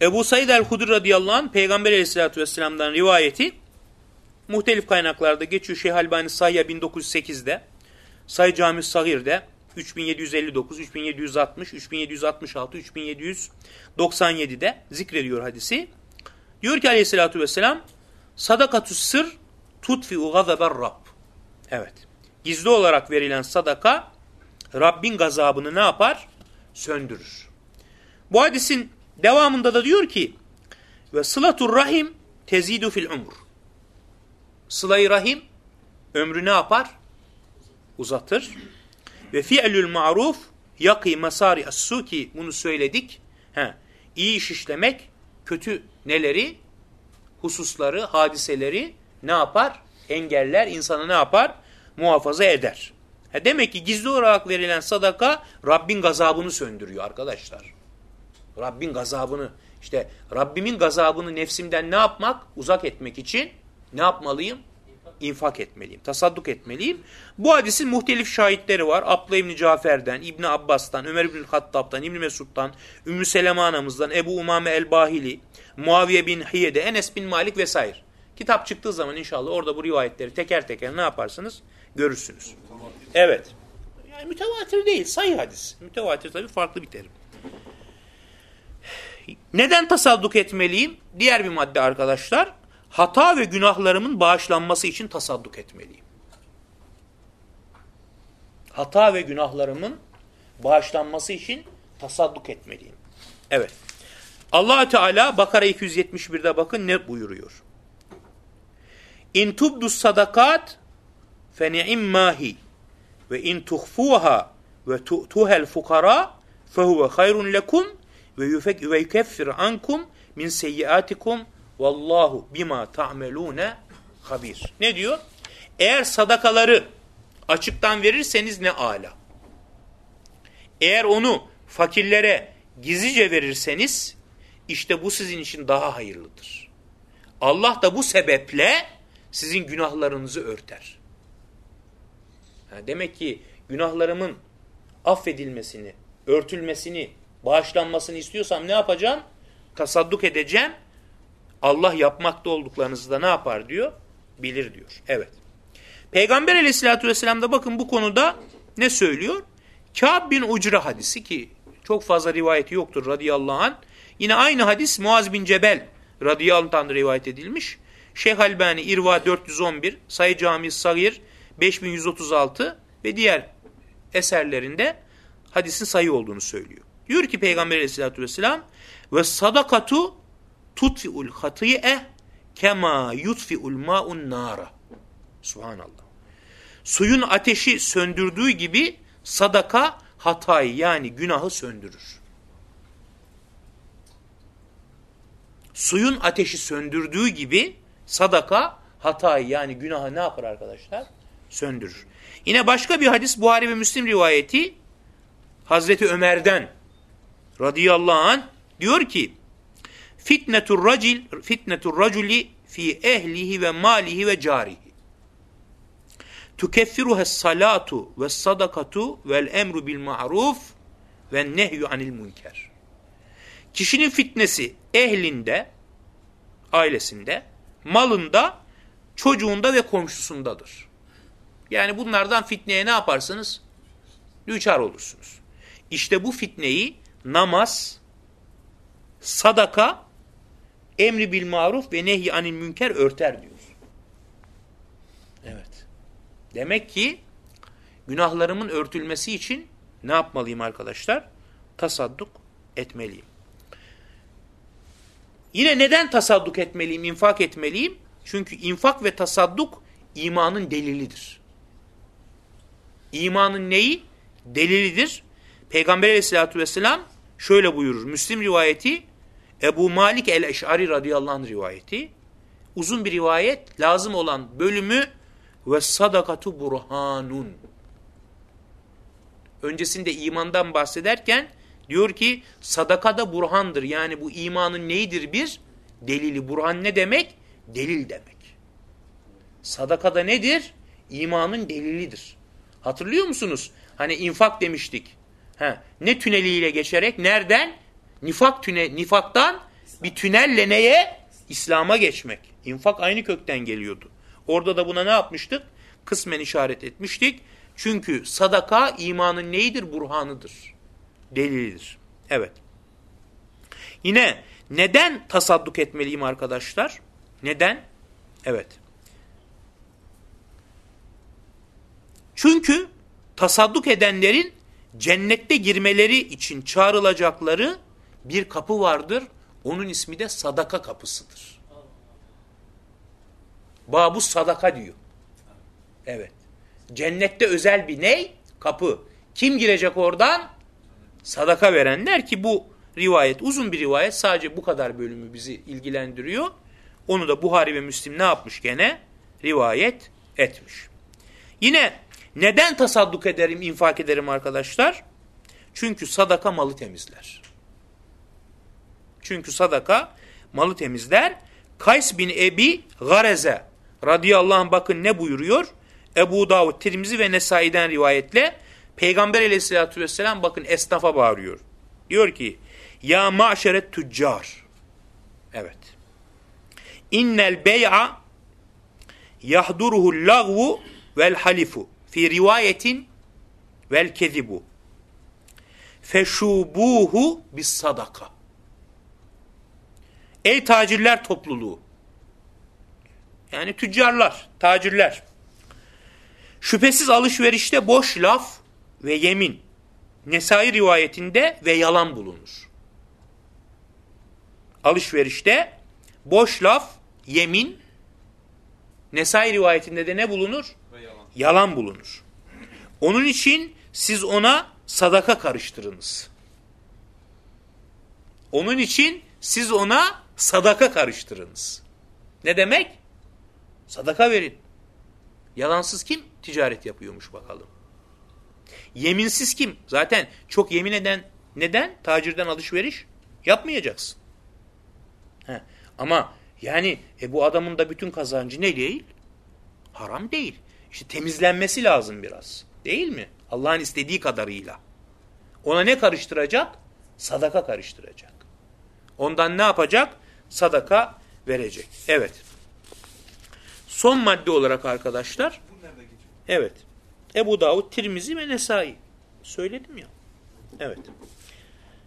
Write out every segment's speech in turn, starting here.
Ebu Said el-Hudri radıyallahu anh Peygamber aleyhissalatü vesselam'dan rivayeti muhtelif kaynaklarda geçiyor. Şeyh Albani Sayya 1908'de, Say Cami Sagir'de 3759, 3760, 3766, 3797'de zikrediyor hadisi. Diyor ki aleyhissalatü vesselam sadakatü sır tutfi'u gazaber Rab. Evet. Gizli olarak verilen sadaka Rabbin gazabını ne yapar? Söndürür. Bu hadisin devamında da diyor ki ve sılatur rahim tezidu fil umur. Sıla-i rahim ömrü ne yapar? Uzatır. Ve fi'lül ma'ruf yaki masari as-su ki bunu söyledik. He, iyi iş işlemek kötü neleri? Hususları, hadiseleri ne yapar? Engeller, insanı ne yapar? Muhafaza eder. He, demek ki gizli olarak verilen sadaka Rabbin gazabını söndürüyor arkadaşlar. Rabbin gazabını, işte Rabbimin gazabını nefsimden ne yapmak? Uzak etmek için ne yapmalıyım? infak etmeliyim, tasadduk etmeliyim. Bu hadisin muhtelif şahitleri var. Abla İbni Cafer'den, İbni Abbas'tan, Ömer İbni Hattab'dan, İbni Mesud'dan, Ümmü Seleme anamızdan, Ebu Umame el-Bahili, Muaviye bin Hiyede, Enes bin Malik vesaire. Kitap çıktığı zaman inşallah orada bu rivayetleri teker teker ne yaparsınız? Görürsünüz. Evet. Yani mütevatir değil, sayı hadis. Mütevatir tabii farklı bir terim. Neden tasadduk etmeliyim? Diğer bir madde arkadaşlar hata ve günahlarımın bağışlanması için tasadduk etmeliyim. Hata ve günahlarımın bağışlanması için tasadduk etmeliyim. Evet. allah Teala Bakara 271'de bakın ne buyuruyor. İn tubdu sadakat fe ni'immahi ve in tuhfuha ve tu'tuhel fukara fehuve hayrun lekum ve yukeffir ankum min seyyiatikum Vallahu bima ta'melune habir. Ne diyor? Eğer sadakaları açıktan verirseniz ne ala. Eğer onu fakirlere gizlice verirseniz işte bu sizin için daha hayırlıdır. Allah da bu sebeple sizin günahlarınızı örter. Demek ki günahlarımın affedilmesini, örtülmesini, bağışlanmasını istiyorsam ne yapacağım? Tasadduk edeceğim Allah yapmakta olduklarınızı da ne yapar diyor? Bilir diyor. Evet. Peygamber aleyhissalatü vesselam da bakın bu konuda ne söylüyor? Kâb bin Ucra hadisi ki çok fazla rivayeti yoktur radıyallahu anh. Yine aynı hadis Muaz bin Cebel radıyallahu anh rivayet edilmiş. Şeyh Albani İrva 411, Sayı Cami Sagir 5136 ve diğer eserlerinde hadisin sayı olduğunu söylüyor. Diyor ki Peygamber aleyhissalatü vesselam ve sadakatu tutfi'ul hatiye kema yutfi'ul ma'un nara. Subhanallah. Suyun ateşi söndürdüğü gibi sadaka hatayı yani günahı söndürür. Suyun ateşi söndürdüğü gibi sadaka hatayı yani günahı ne yapar arkadaşlar? Söndürür. Yine başka bir hadis Buhari ve Müslim rivayeti Hazreti Ömer'den radıyallahu anh diyor ki Fitnetur racil fitnetur raculi fi ehlihi ve malihi ve carihi. Tukeffiruhes salatu ve sadakatu vel emru bil ma'ruf ve nehyu anil münker. Kişinin fitnesi ehlinde, ailesinde, malında, çocuğunda ve komşusundadır. Yani bunlardan fitneye ne yaparsınız? Düçar olursunuz. İşte bu fitneyi namaz, sadaka emri bil maruf ve nehy anil münker örter diyor. Evet. Demek ki günahlarımın örtülmesi için ne yapmalıyım arkadaşlar? Tasadduk etmeliyim. Yine neden tasadduk etmeliyim, infak etmeliyim? Çünkü infak ve tasadduk imanın delilidir. İmanın neyi? Delilidir. Peygamber aleyhissalatü vesselam şöyle buyurur. Müslim rivayeti Ebu Malik el-Eş'ari radıyallahu anh rivayeti. Uzun bir rivayet. Lazım olan bölümü ve sadakatu burhanun. Öncesinde imandan bahsederken diyor ki sadaka da burhandır. Yani bu imanın neyidir bir? Delili. Burhan ne demek? Delil demek. Sadaka da nedir? İmanın delilidir. Hatırlıyor musunuz? Hani infak demiştik. Ha, ne tüneliyle geçerek? Nereden? Nifak tüne, nifaktan Bir tünelle neye? İslam'a geçmek. İnfak aynı kökten geliyordu. Orada da buna ne yapmıştık? Kısmen işaret etmiştik. Çünkü sadaka imanın neyidir? Burhanıdır. Delilidir. Evet. Yine neden tasadduk etmeliyim arkadaşlar? Neden? Evet. Çünkü tasadduk edenlerin cennette girmeleri için çağrılacakları bir kapı vardır. Onun ismi de sadaka kapısıdır. Babu sadaka diyor. Evet. Cennette özel bir ney? Kapı. Kim girecek oradan? Sadaka verenler ki bu rivayet uzun bir rivayet. Sadece bu kadar bölümü bizi ilgilendiriyor. Onu da Buhari ve Müslim ne yapmış gene? Rivayet etmiş. Yine neden tasadduk ederim, infak ederim arkadaşlar? Çünkü sadaka malı temizler. Çünkü sadaka malı temizler. Kays bin Ebi Gareze radıyallahu anh bakın ne buyuruyor? Ebu Davud, Tirmizi ve Nesai'den rivayetle Peygamber aleyhissalatü vesselam bakın esnafa bağırıyor. Diyor ki ya maşeret tüccar. Evet. İnnel bey'a yahduruhu lagvu vel halifu fi rivayetin vel kezibu feşubuhu bis sadaka. Ey tacirler topluluğu. Yani tüccarlar, tacirler. Şüphesiz alışverişte boş laf ve yemin, Nesai rivayetinde ve yalan bulunur. Alışverişte boş laf, yemin, Nesai rivayetinde de ne bulunur? Yalan. bulunur. Onun için siz ona sadaka karıştırınız. Onun için siz ona sadaka karıştırınız. Ne demek? Sadaka verin. Yalansız kim ticaret yapıyormuş bakalım. Yeminsiz kim? Zaten çok yemin eden neden? Tacirden alışveriş yapmayacaksın. He. Ama yani e, bu adamın da bütün kazancı ne değil? Haram değil. İşte temizlenmesi lazım biraz. Değil mi? Allah'ın istediği kadarıyla. Ona ne karıştıracak? Sadaka karıştıracak. Ondan ne yapacak? Sadaka verecek. Evet. Son madde olarak arkadaşlar. Evet. Ebu Davud, Tirmizi ve Nesai. Söyledim ya. Evet.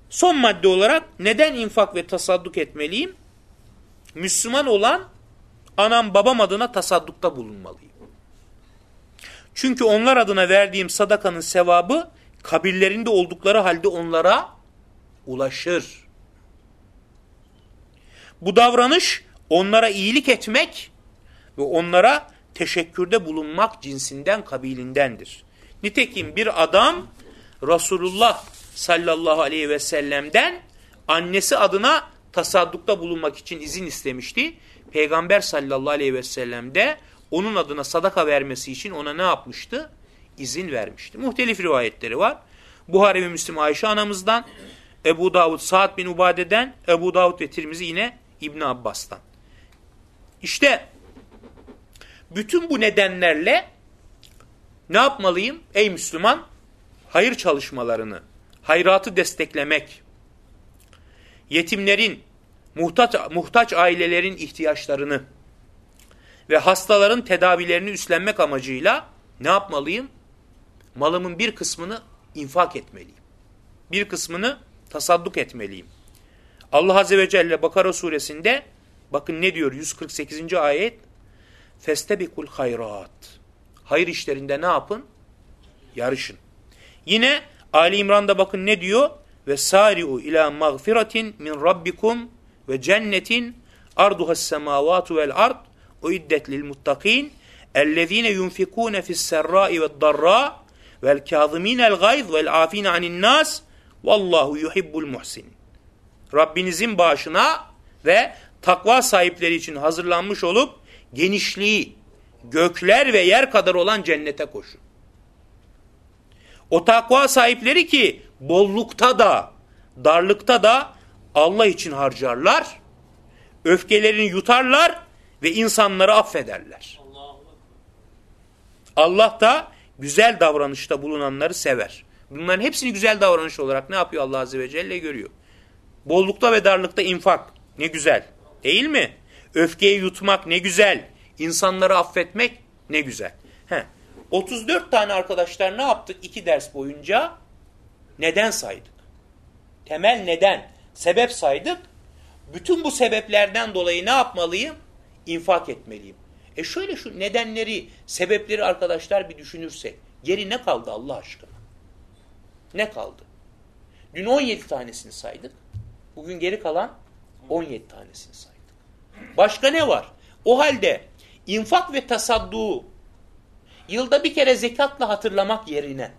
Son madde olarak neden infak ve tasadduk etmeliyim? Müslüman olan anam babam adına tasaddukta bulunmalıyım. Çünkü onlar adına verdiğim sadakanın sevabı kabirlerinde oldukları halde onlara ulaşır. Bu davranış onlara iyilik etmek ve onlara teşekkürde bulunmak cinsinden kabilindendir. Nitekim bir adam Resulullah sallallahu aleyhi ve sellem'den annesi adına tasaddukta bulunmak için izin istemişti. Peygamber sallallahu aleyhi ve sellem de onun adına sadaka vermesi için ona ne yapmıştı? İzin vermişti. Muhtelif rivayetleri var. Buhari ve Müslim Ayşe anamızdan, Ebu Davud Sa'd bin Ubade'den, Ebu Davud ve Tirmizi yine İbn Abbas'tan. İşte bütün bu nedenlerle ne yapmalıyım? Ey Müslüman, hayır çalışmalarını, hayratı desteklemek, yetimlerin, muhtaç, muhtaç ailelerin ihtiyaçlarını ve hastaların tedavilerini üstlenmek amacıyla ne yapmalıyım? Malımın bir kısmını infak etmeliyim. Bir kısmını tasadduk etmeliyim. Allah Azze ve Celle Bakara suresinde bakın ne diyor 148. ayet Festebikul hayrat. Hayır işlerinde ne yapın? Yarışın. Yine Ali İmran'da bakın ne diyor? Ve sari'u ila mağfiratin min rabbikum ve cennetin arduhas semavatu vel ard uiddet lil muttakin ellezine yunfikune fis serrai ve darra vel kâzimînel gayz vel afîne anin nas vallahu yuhibbul muhsin. Rabbinizin bağışına ve takva sahipleri için hazırlanmış olup genişliği gökler ve yer kadar olan cennete koşun. O takva sahipleri ki bollukta da darlıkta da Allah için harcarlar, öfkelerini yutarlar ve insanları affederler. Allah da güzel davranışta bulunanları sever. Bunların hepsini güzel davranış olarak ne yapıyor Allah Azze ve Celle görüyor. Bollukta ve darlıkta infak, ne güzel. Değil mi? Öfkeyi yutmak ne güzel. İnsanları affetmek ne güzel. He. 34 tane arkadaşlar ne yaptık iki ders boyunca? Neden saydık? Temel neden, sebep saydık. Bütün bu sebeplerden dolayı ne yapmalıyım? İnfak etmeliyim. E şöyle şu nedenleri, sebepleri arkadaşlar bir düşünürsek. Geri ne kaldı Allah aşkına? Ne kaldı? Dün 17 tanesini saydık. Bugün geri kalan 17 tanesini saydık. Başka ne var? O halde infak ve tasadduğu yılda bir kere zekatla hatırlamak yerine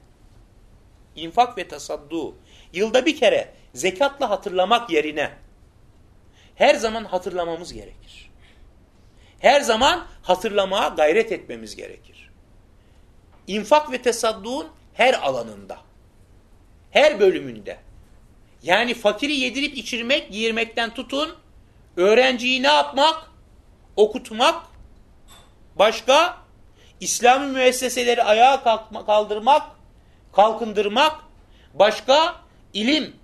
infak ve tasadduğu yılda bir kere zekatla hatırlamak yerine her zaman hatırlamamız gerekir. Her zaman hatırlamaya gayret etmemiz gerekir. İnfak ve tesadduğun her alanında, her bölümünde. Yani fakiri yedirip içirmek, giyirmekten tutun, öğrenciyi ne yapmak? Okutmak, başka İslami müesseseleri ayağa kalkma, kaldırmak, kalkındırmak, başka ilim,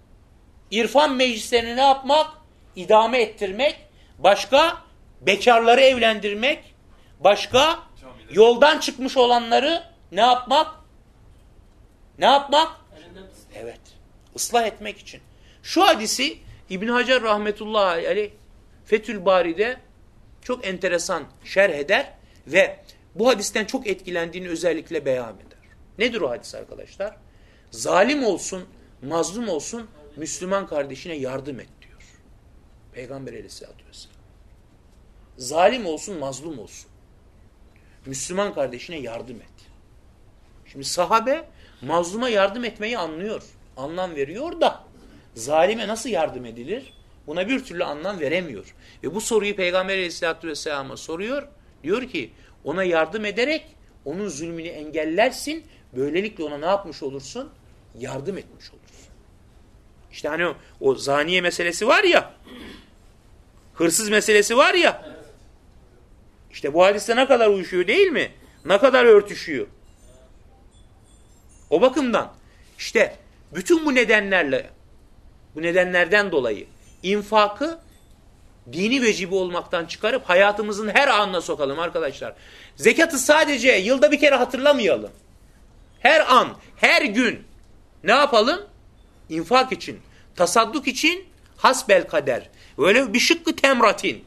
irfan meclislerini ne yapmak? İdame ettirmek, başka bekarları evlendirmek, başka yoldan çıkmış olanları ne yapmak? Ne yapmak? Evet. ıslah etmek için. Şu hadisi İbn Hacer rahmetullahi aleyh Fethül Bari'de çok enteresan şerh eder ve bu hadisten çok etkilendiğini özellikle beyan eder. Nedir o hadis arkadaşlar? Zalim olsun, mazlum olsun Müslüman kardeşine yardım et diyor. Peygamber aleyhissalatü vesselam. Zalim olsun, mazlum olsun. Müslüman kardeşine yardım et. Şimdi sahabe mazluma yardım etmeyi anlıyor. Anlam veriyor da zalime nasıl yardım edilir? Buna bir türlü anlam veremiyor. Ve bu soruyu Peygamber aleyhissalatü vesselam'a soruyor. Diyor ki ona yardım ederek onun zulmünü engellersin. Böylelikle ona ne yapmış olursun? Yardım etmiş olursun. İşte hani o, o zaniye meselesi var ya, hırsız meselesi var ya, işte bu hadiste ne kadar uyuşuyor değil mi? Ne kadar örtüşüyor. O bakımdan işte bütün bu nedenlerle, bu nedenlerden dolayı infakı dini vecibi olmaktan çıkarıp hayatımızın her anına sokalım arkadaşlar. Zekatı sadece yılda bir kere hatırlamayalım. Her an, her gün ne yapalım? İnfak için, tasadduk için hasbel kader. Böyle bir şıkkı temratin.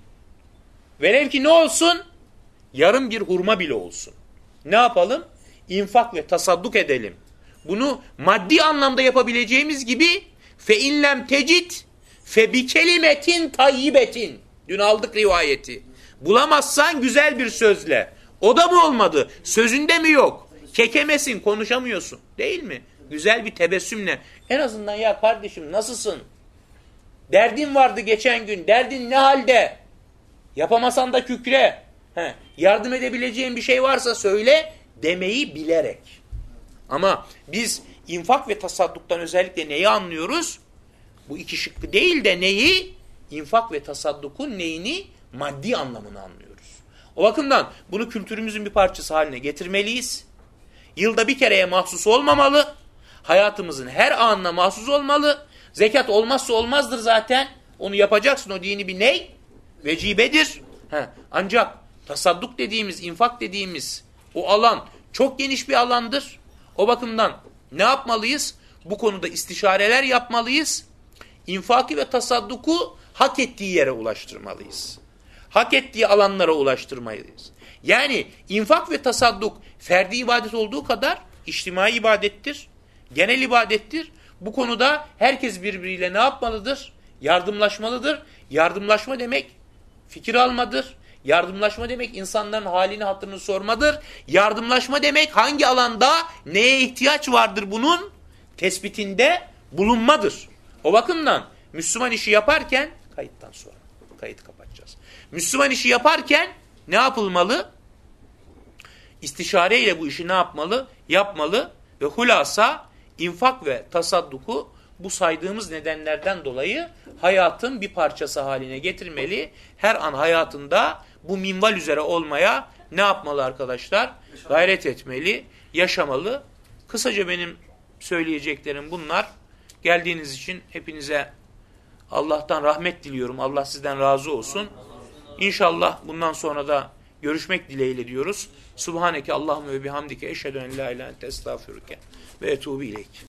Velev ki ne olsun? Yarım bir hurma bile olsun. Ne yapalım? İnfak ve tasadduk edelim. Bunu maddi anlamda yapabileceğimiz gibi fe tecit fe bi kelimetin tayyibetin. Dün aldık rivayeti. Bulamazsan güzel bir sözle. O da mı olmadı? Sözünde mi yok? Kekemesin, konuşamıyorsun. Değil mi? Güzel bir tebessümle. En azından ya kardeşim nasılsın? Derdin vardı geçen gün. Derdin ne halde? Yapamasan da kükre. He, yardım edebileceğin bir şey varsa söyle demeyi bilerek. Ama biz infak ve tasadduktan özellikle neyi anlıyoruz? Bu iki şıkkı değil de neyi? İnfak ve tasaddukun neyini? Maddi anlamını anlıyoruz. O bakımdan bunu kültürümüzün bir parçası haline getirmeliyiz. Yılda bir kereye mahsus olmamalı. Hayatımızın her anına mahsus olmalı. Zekat olmazsa olmazdır zaten. Onu yapacaksın. O dini bir ney? Vecibedir. He. Ancak tasadduk dediğimiz, infak dediğimiz o alan çok geniş bir alandır. O bakımdan ne yapmalıyız? Bu konuda istişareler yapmalıyız. İnfaki ve tasadduku hak ettiği yere ulaştırmalıyız. Hak ettiği alanlara ulaştırmalıyız. Yani infak ve tasadduk ferdi ibadet olduğu kadar içtimai ibadettir, genel ibadettir. Bu konuda herkes birbiriyle ne yapmalıdır? Yardımlaşmalıdır. Yardımlaşma demek fikir almadır. Yardımlaşma demek insanların halini hatırını sormadır. Yardımlaşma demek hangi alanda neye ihtiyaç vardır bunun tespitinde bulunmadır. O bakımdan Müslüman işi yaparken kayıttan sonra kayıt kapatacağız. Müslüman işi yaparken ne yapılmalı? İstişareyle bu işi ne yapmalı? Yapmalı ve hulasa infak ve tasadduku bu saydığımız nedenlerden dolayı hayatın bir parçası haline getirmeli. Her an hayatında bu minval üzere olmaya ne yapmalı arkadaşlar? Gayret etmeli, yaşamalı. Kısaca benim söyleyeceklerim bunlar. Geldiğiniz için hepinize Allah'tan rahmet diliyorum. Allah sizden razı olsun. İnşallah bundan sonra da görüşmek dileğiyle diyoruz. Subhaneke Allahümme ve bihamdike eşhedü en la ilahe ve etubu ileyk.